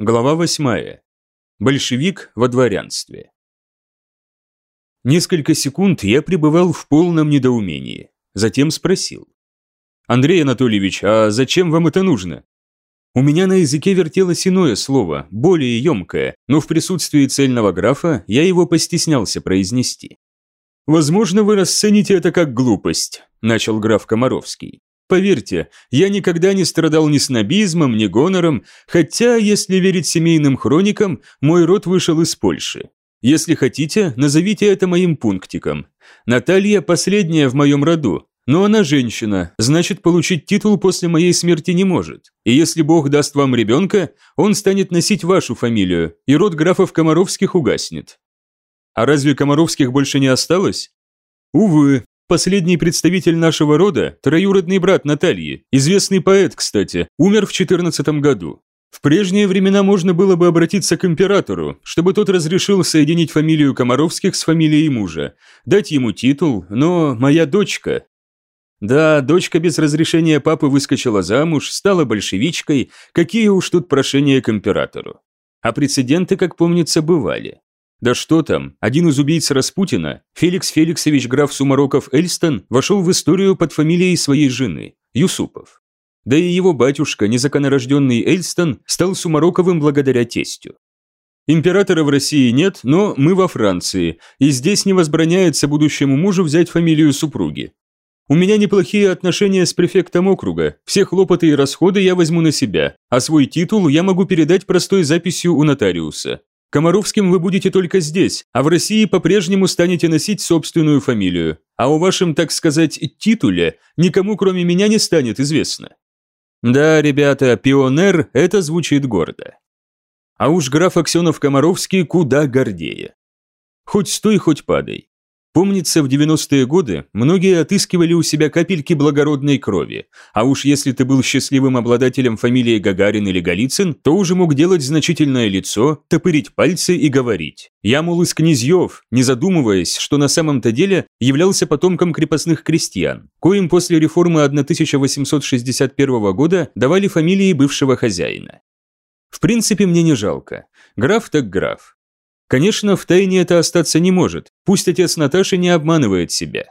Глава 8. Большевик во дворянстве. Несколько секунд я пребывал в полном недоумении. Затем спросил. «Андрей Анатольевич, а зачем вам это нужно?» У меня на языке вертелось иное слово, более емкое, но в присутствии цельного графа я его постеснялся произнести. «Возможно, вы расцените это как глупость», – начал граф Комаровский. Поверьте, я никогда не страдал ни снобизмом, ни гонором, хотя, если верить семейным хроникам, мой род вышел из Польши. Если хотите, назовите это моим пунктиком. Наталья последняя в моем роду, но она женщина, значит, получить титул после моей смерти не может. И если Бог даст вам ребенка, он станет носить вашу фамилию, и род графов Комаровских угаснет. А разве Комаровских больше не осталось? Увы, Последний представитель нашего рода, троюродный брат Натальи, известный поэт, кстати, умер в 14 году. В прежние времена можно было бы обратиться к императору, чтобы тот разрешил соединить фамилию Комаровских с фамилией мужа, дать ему титул, но моя дочка... Да, дочка без разрешения папы выскочила замуж, стала большевичкой, какие уж тут прошения к императору. А прецеденты, как помнится, бывали. Да что там, один из убийц Распутина, Феликс Феликсович граф Сумароков Эльстон, вошел в историю под фамилией своей жены, Юсупов. Да и его батюшка, незаконнорожденный Эльстон, стал Сумароковым благодаря тестю. Императора в России нет, но мы во Франции, и здесь не возбраняется будущему мужу взять фамилию супруги. У меня неплохие отношения с префектом округа, все хлопоты и расходы я возьму на себя, а свой титул я могу передать простой записью у нотариуса. Комаровским вы будете только здесь, а в России по-прежнему станете носить собственную фамилию. А о вашем, так сказать, титуле никому кроме меня не станет известно. Да, ребята, пионер – это звучит гордо. А уж граф Аксенов-Комаровский куда гордее. Хоть стой, хоть падай. Помнится, в 90-е годы многие отыскивали у себя капельки благородной крови, а уж если ты был счастливым обладателем фамилии Гагарин или Голицын, то уже мог делать значительное лицо, топырить пальцы и говорить. Я, мол, из князьев, не задумываясь, что на самом-то деле являлся потомком крепостных крестьян, коим после реформы 1861 года давали фамилии бывшего хозяина. В принципе, мне не жалко. Граф так граф. Конечно, в тайне это остаться не может, пусть отец Наташи не обманывает себя.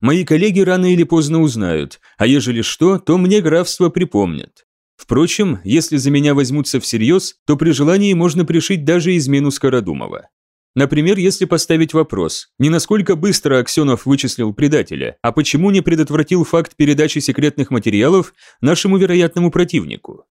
Мои коллеги рано или поздно узнают, а ежели что, то мне графство припомнят. Впрочем, если за меня возьмутся всерьез, то при желании можно пришить даже измену Скородумова. Например, если поставить вопрос, не насколько быстро Аксенов вычислил предателя, а почему не предотвратил факт передачи секретных материалов нашему вероятному противнику?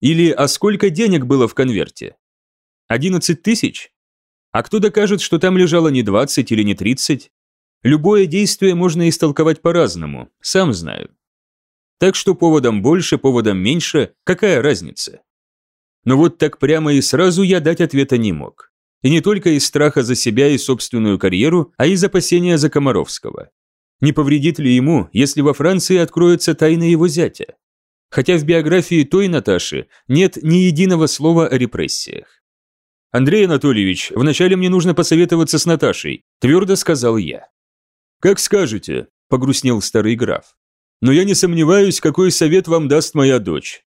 Или а сколько денег было в конверте? 11 тысяч? А кто докажет, что там лежало не 20 или не 30? Любое действие можно истолковать по-разному, сам знаю. Так что поводом больше, поводом меньше, какая разница? Но вот так прямо и сразу я дать ответа не мог. И не только из страха за себя и собственную карьеру, а из опасения за Комаровского. Не повредит ли ему, если во Франции откроется тайна его зятя? Хотя в биографии той Наташи нет ни единого слова о репрессиях. «Андрей Анатольевич, вначале мне нужно посоветоваться с Наташей», – твердо сказал я. «Как скажете», – погрустнел старый граф. «Но я не сомневаюсь, какой совет вам даст моя дочь.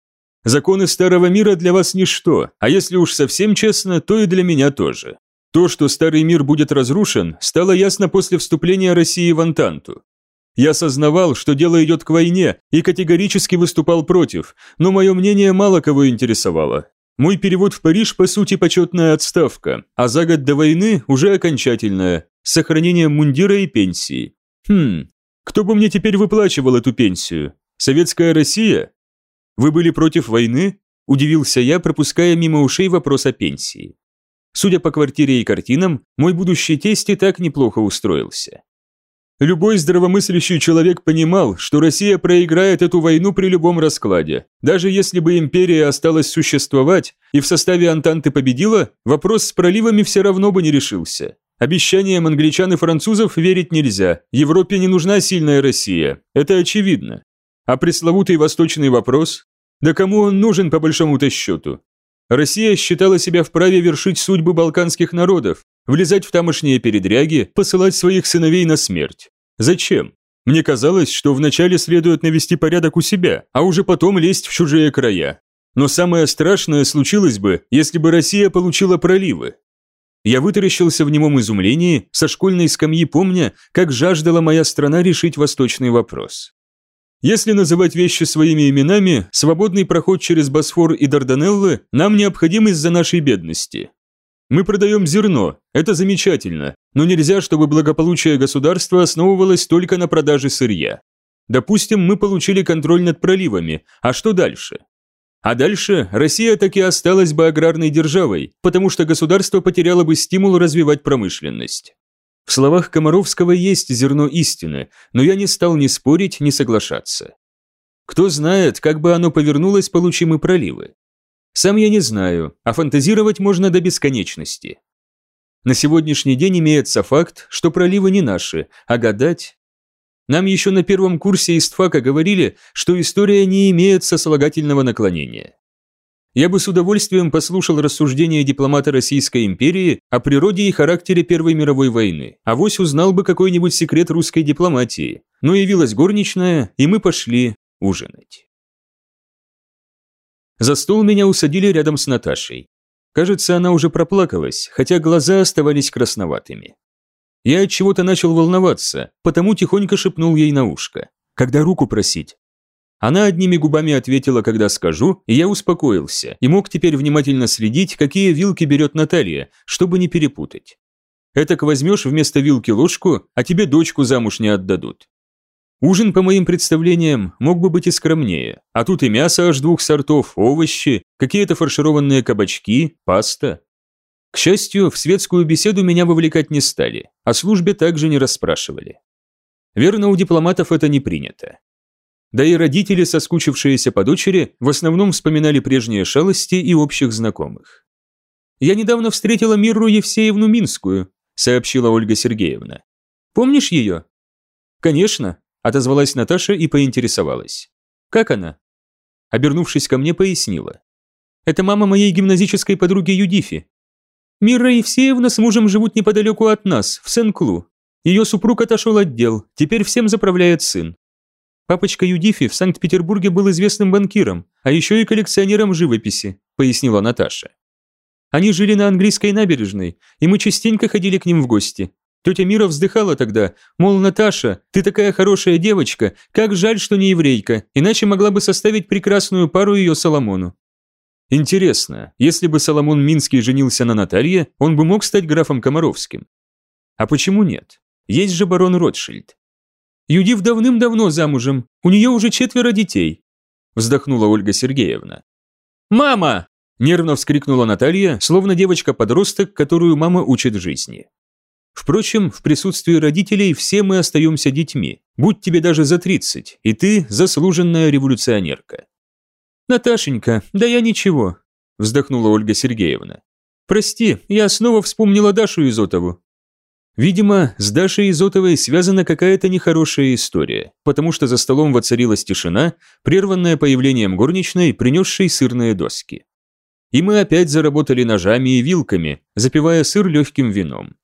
Законы старого мира для вас ничто, а если уж совсем честно, то и для меня тоже. То, что старый мир будет разрушен, стало ясно после вступления России в Антанту. Я осознавал, что дело идет к войне, и категорически выступал против, но мое мнение мало кого интересовало. Мой перевод в Париж, по сути, почетная отставка, а за год до войны уже окончательная, с сохранением мундира и пенсии. Хм, кто бы мне теперь выплачивал эту пенсию? Советская Россия? Вы были против войны? Удивился я, пропуская мимо ушей вопрос о пенсии. Судя по квартире и картинам, мой будущий тесть и так неплохо устроился. Любой здравомыслящий человек понимал, что Россия проиграет эту войну при любом раскладе. Даже если бы империя осталась существовать и в составе Антанты победила, вопрос с проливами все равно бы не решился. Обещаниям англичан и французов верить нельзя. Европе не нужна сильная Россия. Это очевидно. А пресловутый восточный вопрос? Да кому он нужен по большому-то счету? Россия считала себя вправе вершить судьбы балканских народов, влезать в тамошние передряги, посылать своих сыновей на смерть. Зачем? Мне казалось, что вначале следует навести порядок у себя, а уже потом лезть в чужие края. Но самое страшное случилось бы, если бы Россия получила проливы. Я вытаращился в немом изумлении, со школьной скамьи помня, как жаждала моя страна решить восточный вопрос. Если называть вещи своими именами, свободный проход через Босфор и Дарданеллы нам необходим из-за нашей бедности. Мы продаем зерно, это замечательно, но нельзя, чтобы благополучие государства основывалось только на продаже сырья. Допустим, мы получили контроль над проливами, а что дальше? А дальше Россия так и осталась бы аграрной державой, потому что государство потеряло бы стимул развивать промышленность. В словах Комаровского есть зерно истины, но я не стал ни спорить, ни соглашаться. Кто знает, как бы оно повернулось, получим и проливы. Сам я не знаю, а фантазировать можно до бесконечности. На сегодняшний день имеется факт, что проливы не наши, а гадать нам еще на первом курсе истфака говорили, что история не имеет сослагательного наклонения. Я бы с удовольствием послушал рассуждения дипломата Российской империи о природе и характере Первой мировой войны, а вось узнал бы какой-нибудь секрет русской дипломатии. Но явилась горничная, и мы пошли ужинать. За стол меня усадили рядом с Наташей. Кажется, она уже проплакалась, хотя глаза оставались красноватыми. Я от чего-то начал волноваться, потому тихонько шепнул ей на ушко. «Когда руку просить?» Она одними губами ответила, когда скажу, и я успокоился, и мог теперь внимательно следить, какие вилки берет Наталья, чтобы не перепутать. Этак возьмешь вместо вилки ложку, а тебе дочку замуж не отдадут. Ужин, по моим представлениям, мог бы быть и скромнее, а тут и мясо аж двух сортов, овощи, какие-то фаршированные кабачки, паста. К счастью, в светскую беседу меня вовлекать не стали, о службе также не расспрашивали. Верно, у дипломатов это не принято. Да и родители, соскучившиеся по дочери, в основном вспоминали прежние шалости и общих знакомых. «Я недавно встретила Мирру Евсеевну Минскую», сообщила Ольга Сергеевна. «Помнишь ее?» «Конечно», отозвалась Наташа и поинтересовалась. «Как она?» Обернувшись ко мне, пояснила. «Это мама моей гимназической подруги Юдифи. Мира Евсеевна с мужем живут неподалеку от нас, в Сен-Клу. Ее супруг отошел от дел, теперь всем заправляет сын. Папочка Юдифи в Санкт-Петербурге был известным банкиром, а еще и коллекционером живописи, пояснила Наташа. Они жили на английской набережной, и мы частенько ходили к ним в гости. Тетя Мира вздыхала тогда, мол, Наташа, ты такая хорошая девочка, как жаль, что не еврейка, иначе могла бы составить прекрасную пару ее Соломону. Интересно, если бы Соломон Минский женился на Наталье, он бы мог стать графом Комаровским? А почему нет? Есть же барон Ротшильд. Юдив давным-давно замужем, у нее уже четверо детей, вздохнула Ольга Сергеевна. «Мама!» – нервно вскрикнула Наталья, словно девочка-подросток, которую мама учит жизни. Впрочем, в присутствии родителей все мы остаемся детьми, будь тебе даже за 30, и ты заслуженная революционерка. «Наташенька, да я ничего», – вздохнула Ольга Сергеевна. «Прости, я снова вспомнила Дашу Изотову». Видимо, с Дашей Изотовой связана какая-то нехорошая история, потому что за столом воцарилась тишина, прерванная появлением горничной, принесшей сырные доски. И мы опять заработали ножами и вилками, запивая сыр легким вином.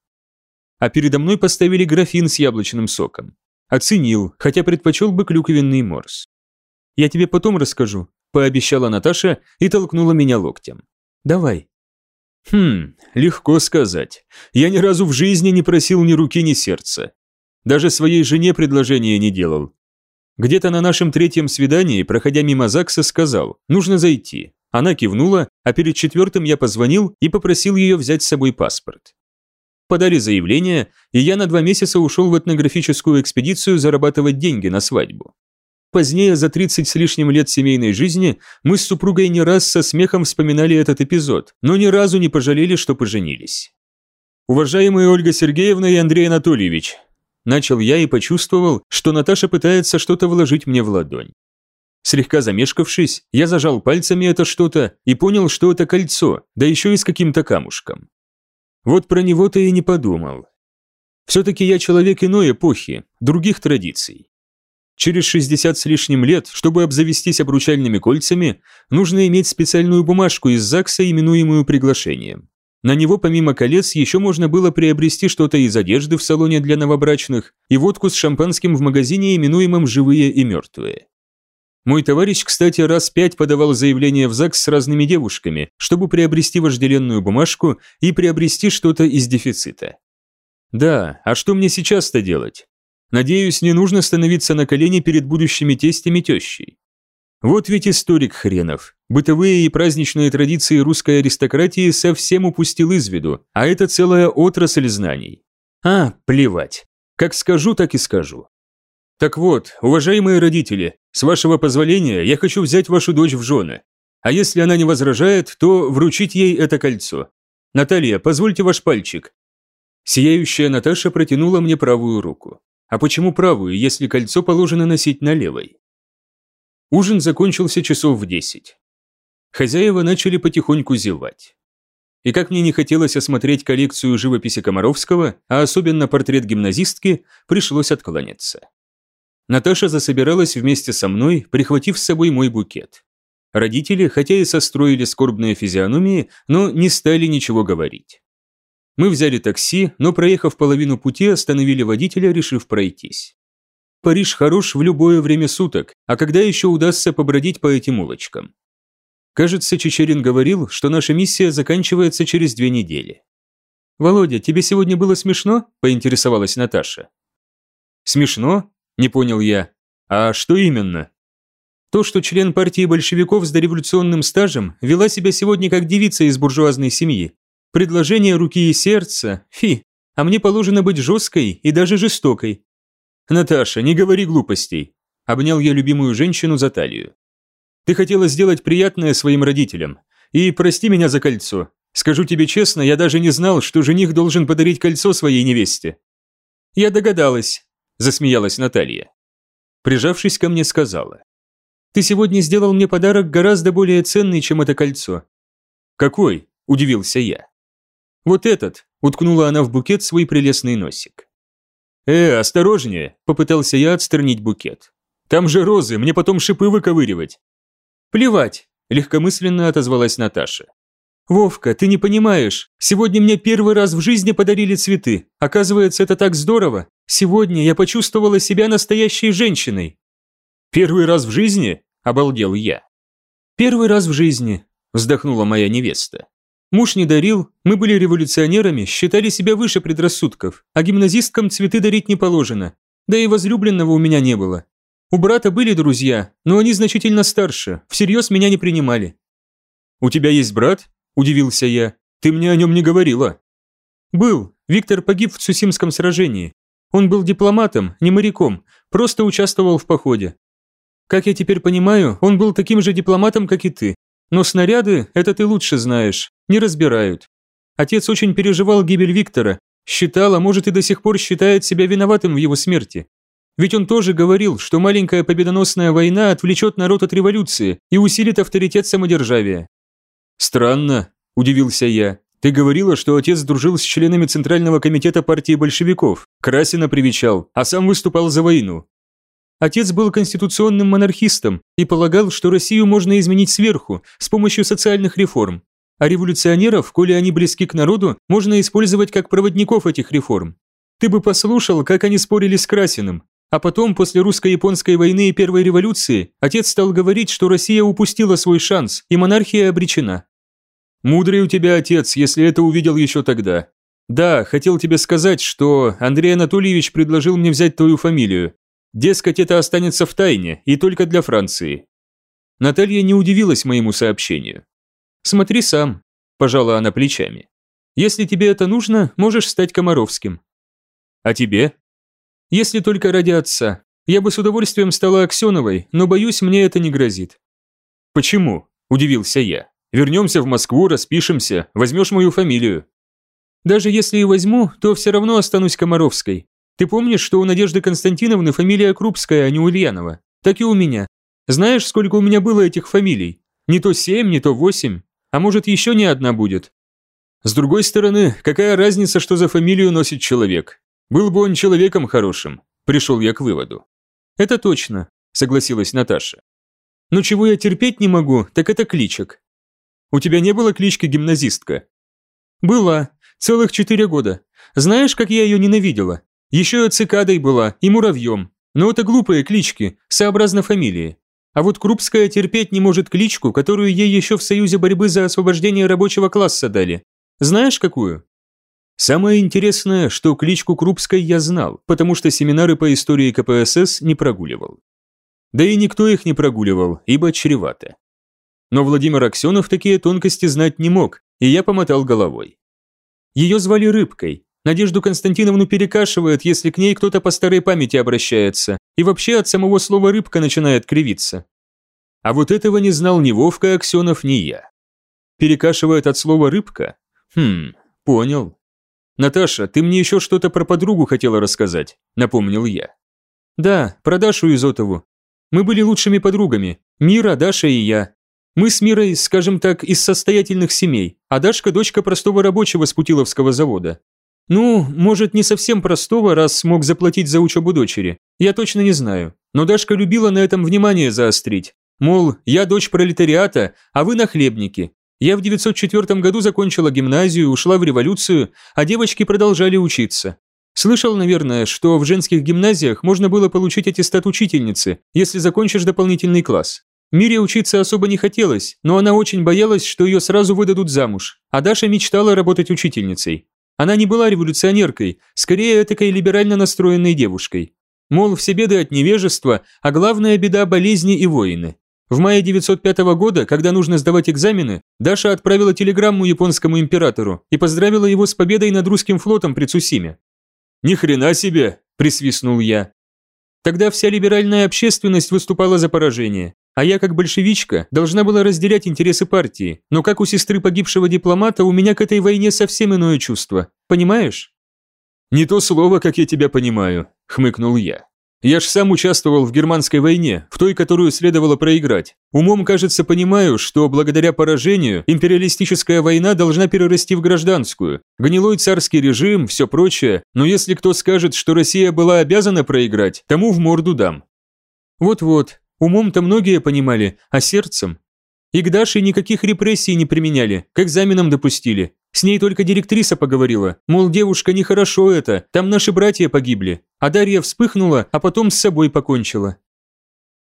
А передо мной поставили графин с яблочным соком. Оценил, хотя предпочел бы клюквенный морс. Я тебе потом расскажу, пообещала Наташа и толкнула меня локтем. «Давай». Хм, легко сказать. Я ни разу в жизни не просил ни руки, ни сердца. Даже своей жене предложение не делал. Где-то на нашем третьем свидании, проходя мимо ЗАГСа, сказал «нужно зайти». Она кивнула, а перед четвертым я позвонил и попросил ее взять с собой паспорт. Подали заявление, и я на два месяца ушел в этнографическую экспедицию зарабатывать деньги на свадьбу. Позднее, за 30 с лишним лет семейной жизни, мы с супругой не раз со смехом вспоминали этот эпизод, но ни разу не пожалели, что поженились. «Уважаемые Ольга Сергеевна и Андрей Анатольевич», начал я и почувствовал, что Наташа пытается что-то вложить мне в ладонь. Слегка замешкавшись, я зажал пальцами это что-то и понял, что это кольцо, да еще и с каким-то камушком. Вот про него-то и не подумал. Все-таки я человек иной эпохи, других традиций. Через 60 с лишним лет, чтобы обзавестись обручальными кольцами, нужно иметь специальную бумажку из ЗАГСа, именуемую приглашением. На него помимо колец еще можно было приобрести что-то из одежды в салоне для новобрачных и водку с шампанским в магазине, именуемом «Живые и мертвые». Мой товарищ, кстати, раз пять подавал заявление в ЗАГС с разными девушками, чтобы приобрести вожделенную бумажку и приобрести что-то из дефицита. Да, а что мне сейчас-то делать? Надеюсь, не нужно становиться на колени перед будущими тестями тещей. Вот ведь историк хренов. Бытовые и праздничные традиции русской аристократии совсем упустил из виду, а это целая отрасль знаний. А, плевать. Как скажу, так и скажу. Так вот, уважаемые родители, с вашего позволения я хочу взять вашу дочь в жены. А если она не возражает, то вручить ей это кольцо. Наталья, позвольте ваш пальчик. Сияющая Наташа протянула мне правую руку. А почему правую, если кольцо положено носить на левой? Ужин закончился часов в десять. Хозяева начали потихоньку зевать. И как мне не хотелось осмотреть коллекцию живописи Комаровского, а особенно портрет гимназистки, пришлось откланяться. Наташа засобиралась вместе со мной, прихватив с собой мой букет. Родители, хотя и состроили скорбные физиономии, но не стали ничего говорить. Мы взяли такси, но проехав половину пути, остановили водителя, решив пройтись. Париж хорош в любое время суток, а когда еще удастся побродить по этим улочкам? Кажется, Чечерин говорил, что наша миссия заканчивается через две недели. «Володя, тебе сегодня было смешно?» – поинтересовалась Наташа. «Смешно?» – не понял я. «А что именно?» То, что член партии большевиков с дореволюционным стажем вела себя сегодня как девица из буржуазной семьи, Предложение руки и сердца, фи, а мне положено быть жесткой и даже жестокой. Наташа, не говори глупостей. Обнял я любимую женщину за талию. Ты хотела сделать приятное своим родителям. И прости меня за кольцо. Скажу тебе честно, я даже не знал, что жених должен подарить кольцо своей невесте. Я догадалась, засмеялась Наталья. Прижавшись ко мне, сказала. Ты сегодня сделал мне подарок гораздо более ценный, чем это кольцо. Какой? Удивился я. «Вот этот!» – уткнула она в букет свой прелестный носик. «Э, осторожнее!» – попытался я отстранить букет. «Там же розы, мне потом шипы выковыривать!» «Плевать!» – легкомысленно отозвалась Наташа. «Вовка, ты не понимаешь, сегодня мне первый раз в жизни подарили цветы. Оказывается, это так здорово. Сегодня я почувствовала себя настоящей женщиной». «Первый раз в жизни?» – обалдел я. «Первый раз в жизни», – вздохнула моя невеста. Муж не дарил, мы были революционерами, считали себя выше предрассудков, а гимназисткам цветы дарить не положено. Да и возлюбленного у меня не было. У брата были друзья, но они значительно старше, всерьез меня не принимали. «У тебя есть брат?» – удивился я. «Ты мне о нем не говорила». «Был. Виктор погиб в Цусимском сражении. Он был дипломатом, не моряком, просто участвовал в походе. Как я теперь понимаю, он был таким же дипломатом, как и ты. Но снаряды, это ты лучше знаешь, не разбирают. Отец очень переживал гибель Виктора, считал, а может и до сих пор считает себя виноватым в его смерти. Ведь он тоже говорил, что маленькая победоносная война отвлечет народ от революции и усилит авторитет самодержавия. «Странно», – удивился я. «Ты говорила, что отец дружил с членами Центрального комитета партии большевиков, Красина привечал, а сам выступал за войну. Отец был конституционным монархистом и полагал, что Россию можно изменить сверху, с помощью социальных реформ. А революционеров, коли они близки к народу, можно использовать как проводников этих реформ. Ты бы послушал, как они спорили с Красиным. А потом, после русско-японской войны и Первой революции, отец стал говорить, что Россия упустила свой шанс, и монархия обречена. Мудрый у тебя отец, если это увидел еще тогда. Да, хотел тебе сказать, что Андрей Анатольевич предложил мне взять твою фамилию, Дескать, это останется в тайне и только для Франции. Наталья не удивилась моему сообщению. «Смотри сам», – пожала она плечами. «Если тебе это нужно, можешь стать Комаровским». «А тебе?» «Если только ради отца. Я бы с удовольствием стала Аксеновой, но, боюсь, мне это не грозит». «Почему?» – удивился я. «Вернемся в Москву, распишемся, возьмешь мою фамилию». «Даже если и возьму, то все равно останусь Комаровской. Ты помнишь, что у Надежды Константиновны фамилия Крупская, а не Ульянова? Так и у меня. Знаешь, сколько у меня было этих фамилий? Не то семь, не то восемь. А может, еще не одна будет. С другой стороны, какая разница, что за фамилию носит человек? Был бы он человеком хорошим. Пришел я к выводу. Это точно, согласилась Наташа. Но чего я терпеть не могу, так это кличек. У тебя не было клички гимназистка? Была. Целых четыре года. Знаешь, как я ее ненавидела? Еще и цикадой была, и муравьем. Но это глупые клички, сообразно фамилии. А вот Крупская терпеть не может кличку, которую ей еще в Союзе борьбы за освобождение рабочего класса дали. Знаешь, какую? Самое интересное, что кличку Крупской я знал, потому что семинары по истории КПСС не прогуливал. Да и никто их не прогуливал, ибо чревато. Но Владимир Аксенов такие тонкости знать не мог, и я помотал головой. Ее звали Рыбкой. Надежду Константиновну перекашивает, если к ней кто-то по старой памяти обращается, и вообще от самого слова «рыбка» начинает кривиться. А вот этого не знал ни Вовка Аксенов, ни я. Перекашивает от слова «рыбка»? Хм, понял. «Наташа, ты мне еще что-то про подругу хотела рассказать», — напомнил я. «Да, про Дашу Изотову. Мы были лучшими подругами. Мира, Даша и я. Мы с Мирой, скажем так, из состоятельных семей, а Дашка – дочка простого рабочего с Путиловского завода. Ну, может, не совсем простого, раз смог заплатить за учебу дочери. Я точно не знаю. Но Дашка любила на этом внимание заострить. Мол, я дочь пролетариата, а вы нахлебники. Я в 904 году закончила гимназию, ушла в революцию, а девочки продолжали учиться. Слышал, наверное, что в женских гимназиях можно было получить аттестат учительницы, если закончишь дополнительный класс. Мире учиться особо не хотелось, но она очень боялась, что ее сразу выдадут замуж, а Даша мечтала работать учительницей. Она не была революционеркой, скорее этакой либерально настроенной девушкой. Мол, все беды от невежества, а главная беда – болезни и войны. В мае 905 года, когда нужно сдавать экзамены, Даша отправила телеграмму японскому императору и поздравила его с победой над русским флотом при Цусиме. «Ни хрена себе!» – присвистнул я. Тогда вся либеральная общественность выступала за поражение, а я, как большевичка, должна была разделять интересы партии, но как у сестры погибшего дипломата, у меня к этой войне совсем иное чувство. Понимаешь? «Не то слово, как я тебя понимаю», – хмыкнул я. «Я ж сам участвовал в германской войне, в той, которую следовало проиграть. Умом, кажется, понимаю, что благодаря поражению империалистическая война должна перерасти в гражданскую. Гнилой царский режим, все прочее, но если кто скажет, что Россия была обязана проиграть, тому в морду дам». «Вот-вот, Умом-то многие понимали, а сердцем? И к Даше никаких репрессий не применяли, к экзаменам допустили. С ней только директриса поговорила, мол, девушка, нехорошо это, там наши братья погибли. А Дарья вспыхнула, а потом с собой покончила.